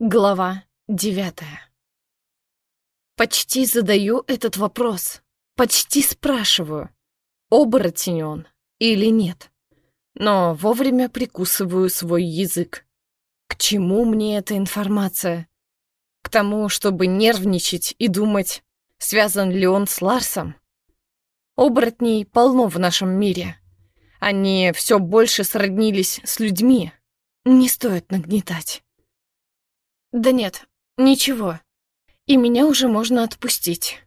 Глава девятая. Почти задаю этот вопрос. Почти спрашиваю, оборотень он или нет. Но вовремя прикусываю свой язык. К чему мне эта информация? К тому, чтобы нервничать и думать, связан ли он с Ларсом? Оборотней полно в нашем мире. Они все больше сроднились с людьми. Не стоит нагнетать. Да нет, ничего. И меня уже можно отпустить.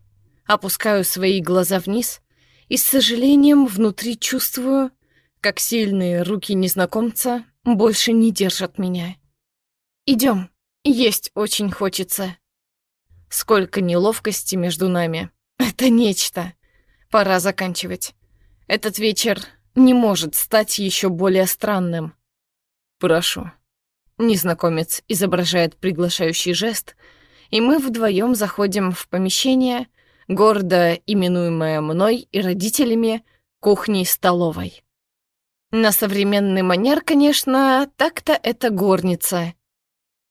Опускаю свои глаза вниз и с сожалением внутри чувствую, как сильные руки незнакомца больше не держат меня. Идем, есть очень хочется. Сколько неловкости между нами. Это нечто. Пора заканчивать. Этот вечер не может стать еще более странным. Прошу. Незнакомец изображает приглашающий жест, и мы вдвоем заходим в помещение, гордо именуемое мной и родителями кухней-столовой. На современный манер, конечно, так-то это горница.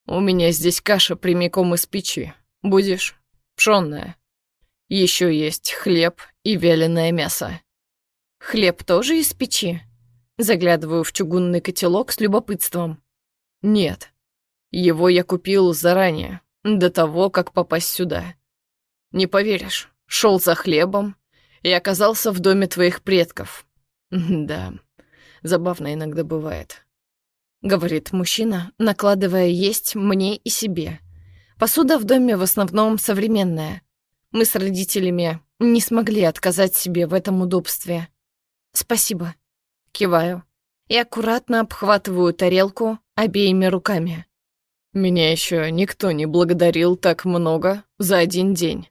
У меня здесь каша прямиком из печи. Будешь? Пшённая. Еще есть хлеб и вяленое мясо. Хлеб тоже из печи? Заглядываю в чугунный котелок с любопытством. Нет. Его я купил заранее, до того, как попасть сюда. Не поверишь, шел за хлебом и оказался в доме твоих предков. Да, забавно иногда бывает. Говорит мужчина, накладывая есть мне и себе. Посуда в доме в основном современная. Мы с родителями не смогли отказать себе в этом удобстве. Спасибо. Киваю и аккуратно обхватываю тарелку обеими руками. Меня еще никто не благодарил так много за один день.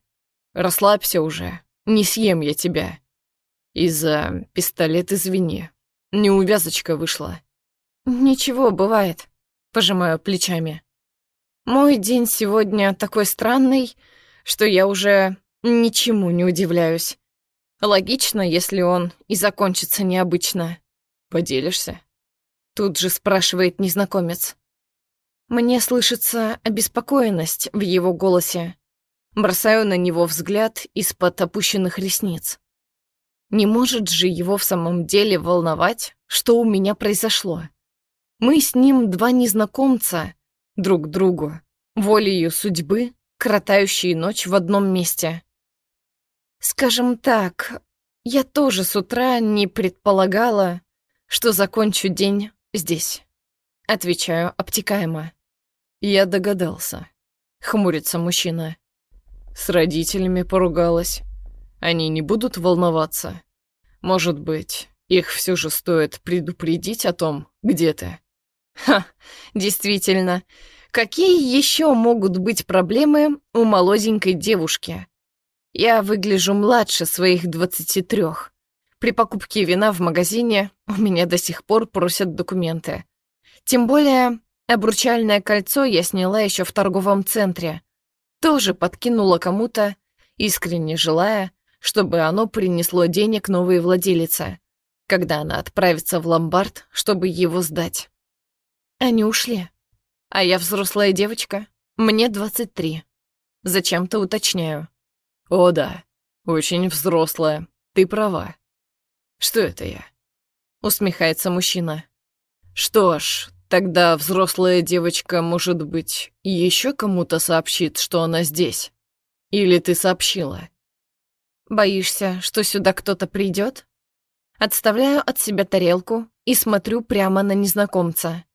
Расслабься уже, не съем я тебя. И за пистолет извини, неувязочка вышла. Ничего, бывает, пожимаю плечами. Мой день сегодня такой странный, что я уже ничему не удивляюсь. Логично, если он и закончится необычно. Поделишься? Тут же спрашивает незнакомец. Мне слышится обеспокоенность в его голосе. Бросаю на него взгляд из-под опущенных ресниц. Не может же его в самом деле волновать, что у меня произошло. Мы с ним два незнакомца, друг другу, волею судьбы, кротающие ночь в одном месте. Скажем так, я тоже с утра не предполагала, что закончу день здесь. Отвечаю обтекаемо. Я догадался. Хмурится мужчина. С родителями поругалась. Они не будут волноваться. Может быть, их все же стоит предупредить о том, где ты. Ха, действительно. Какие еще могут быть проблемы у молоденькой девушки? Я выгляжу младше своих двадцати трех. При покупке вина в магазине у меня до сих пор просят документы. Тем более, обручальное кольцо я сняла еще в торговом центре. Тоже подкинула кому-то, искренне желая, чтобы оно принесло денег новой владелице, когда она отправится в ломбард, чтобы его сдать. Они ушли. А я взрослая девочка, мне 23. Зачем-то уточняю. О да, очень взрослая, ты права. Что это я? Усмехается мужчина. Что ж, тогда взрослая девочка, может быть, еще кому-то сообщит, что она здесь? Или ты сообщила? Боишься, что сюда кто-то придет? Отставляю от себя тарелку и смотрю прямо на незнакомца.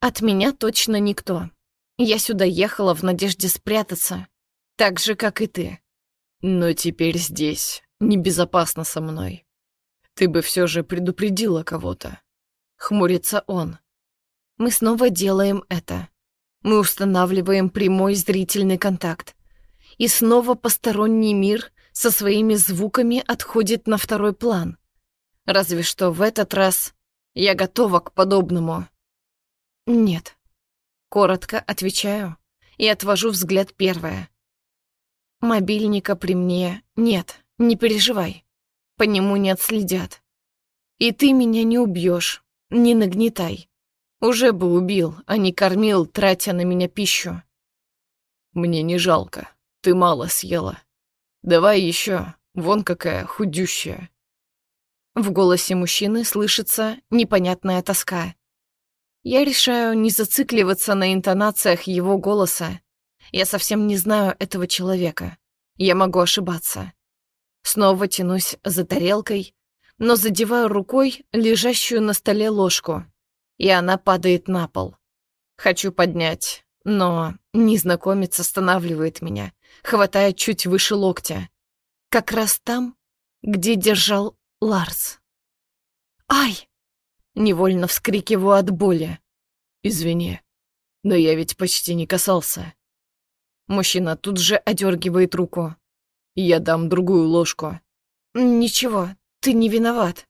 От меня точно никто. Я сюда ехала в надежде спрятаться, так же, как и ты. Но теперь здесь небезопасно со мной. Ты бы все же предупредила кого-то. Хмурится он. Мы снова делаем это. Мы устанавливаем прямой зрительный контакт. И снова посторонний мир со своими звуками отходит на второй план. Разве что в этот раз я готова к подобному. Нет. Коротко отвечаю и отвожу взгляд первое. Мобильника при мне нет. Не переживай, по нему не отследят. И ты меня не убьешь, не нагнетай. Уже бы убил, а не кормил, тратя на меня пищу. Мне не жалко, ты мало съела. Давай еще, вон какая худющая. В голосе мужчины слышится непонятная тоска. Я решаю не зацикливаться на интонациях его голоса. Я совсем не знаю этого человека. Я могу ошибаться. Снова тянусь за тарелкой, но задеваю рукой лежащую на столе ложку, и она падает на пол. Хочу поднять, но незнакомец останавливает меня, хватает чуть выше локтя. Как раз там, где держал Ларс. «Ай!» Невольно вскрикиваю от боли. «Извини, но я ведь почти не касался». Мужчина тут же одергивает руку. «Я дам другую ложку». «Ничего, ты не виноват».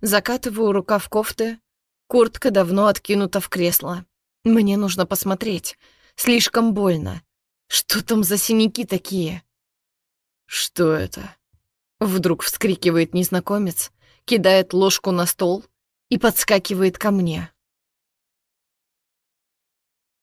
Закатываю рукав кофты, куртка давно откинута в кресло. Мне нужно посмотреть. Слишком больно. Что там за синяки такие? Что это? Вдруг вскрикивает незнакомец, кидает ложку на стол и подскакивает ко мне.